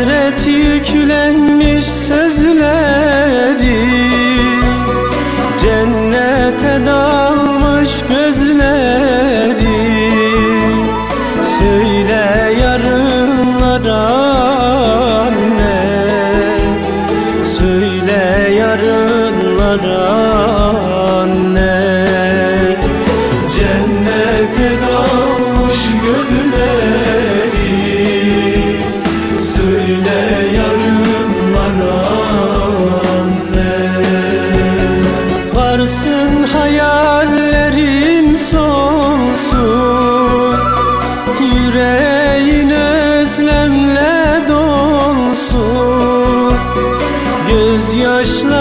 Hasret yüklenmiş söz bize yarınlara Varsın hayallerin solsun Yüreğin özlemle dolsun. Gözyaşlar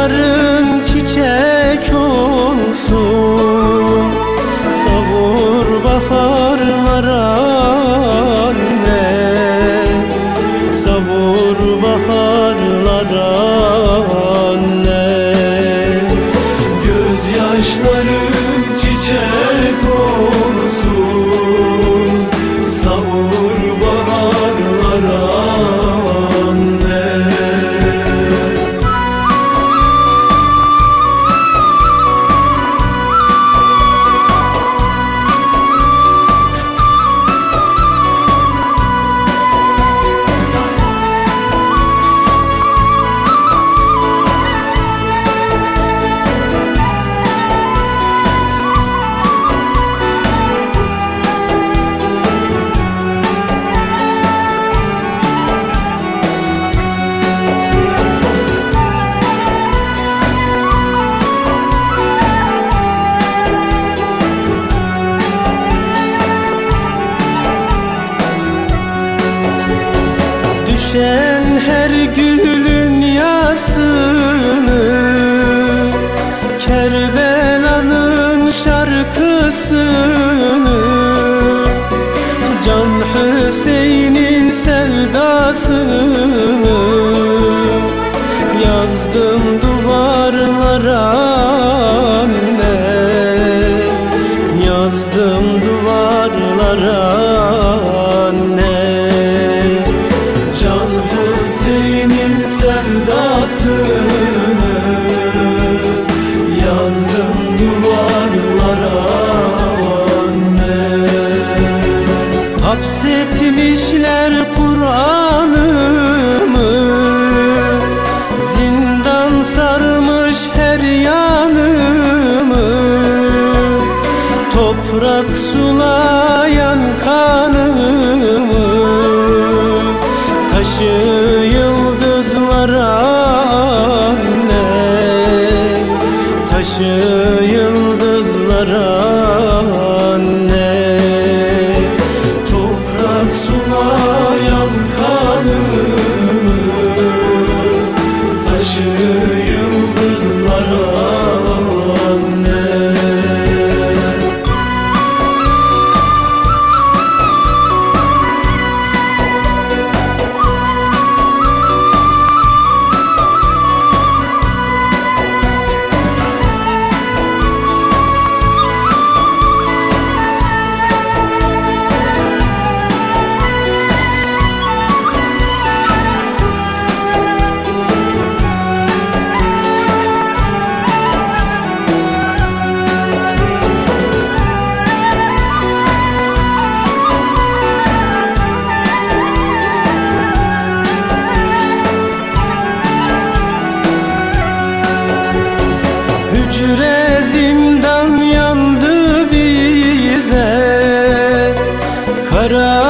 sevdasını Can Hüseyin'in sevdasını. işler Kur'an'ımı Zindan sarmış her yanımı Toprak sulayan kanımı Taşı yıldızlara anne. Taşı yıldızlara hücre zindan yandı bize. Kara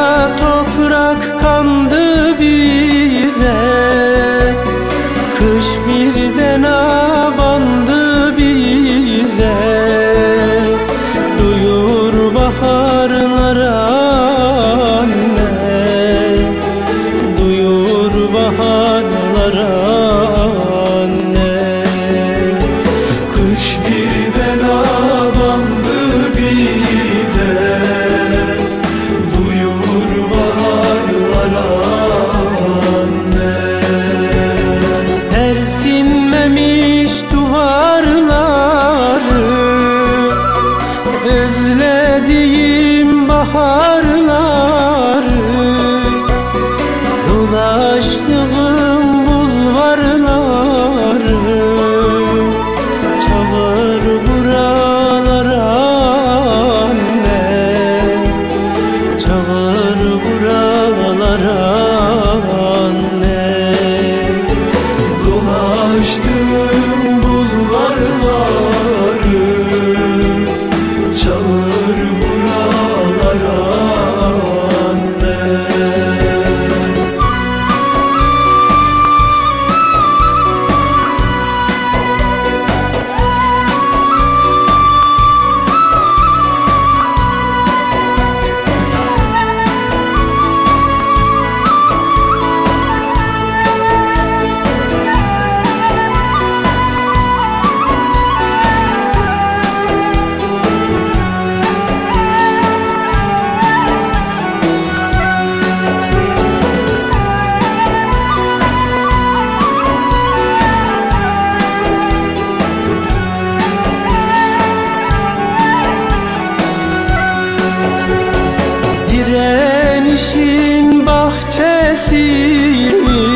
yüreğimi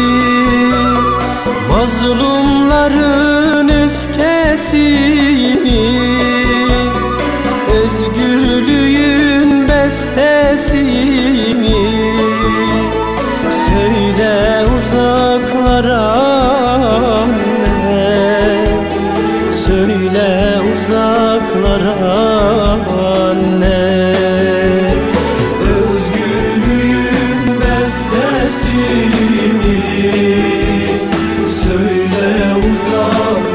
Mazlumların öfkesini Özgürlüğün bestesini. Söyle uzaklara uzak